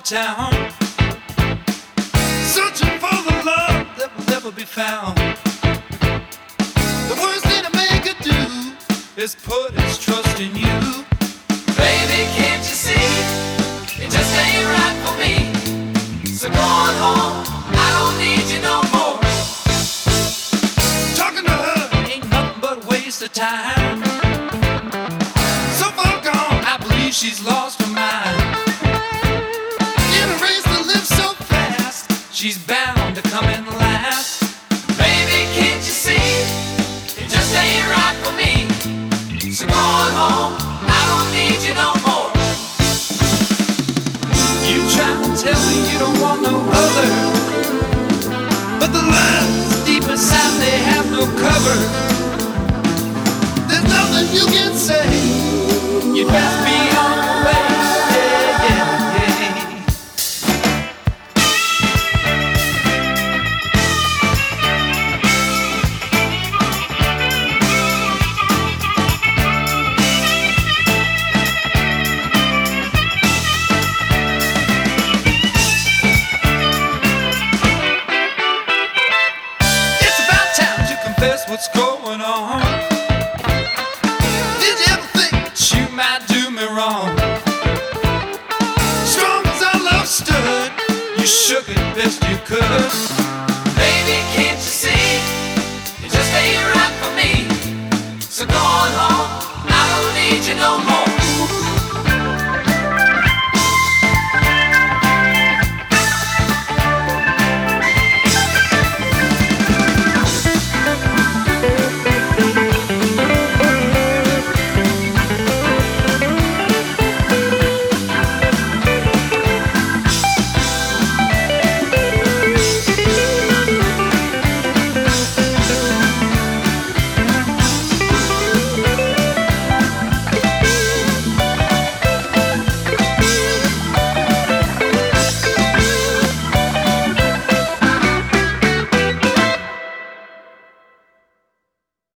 town, searching for the love that will never be found. The worst thing a man could do is put his trust in you. Baby, can't you see? It just ain't right for me. So go on home. I don't need you no more. Talking to her ain't nothing but waste of time. She's bound to come in last. Baby, can't you see? It just ain't right for me. So go on home. I don't need you no more. You try to tell me you don't want no other, confess what's going on. Did you ever think you might do me wrong? Strong as our love stood, you shook it best you could. Baby,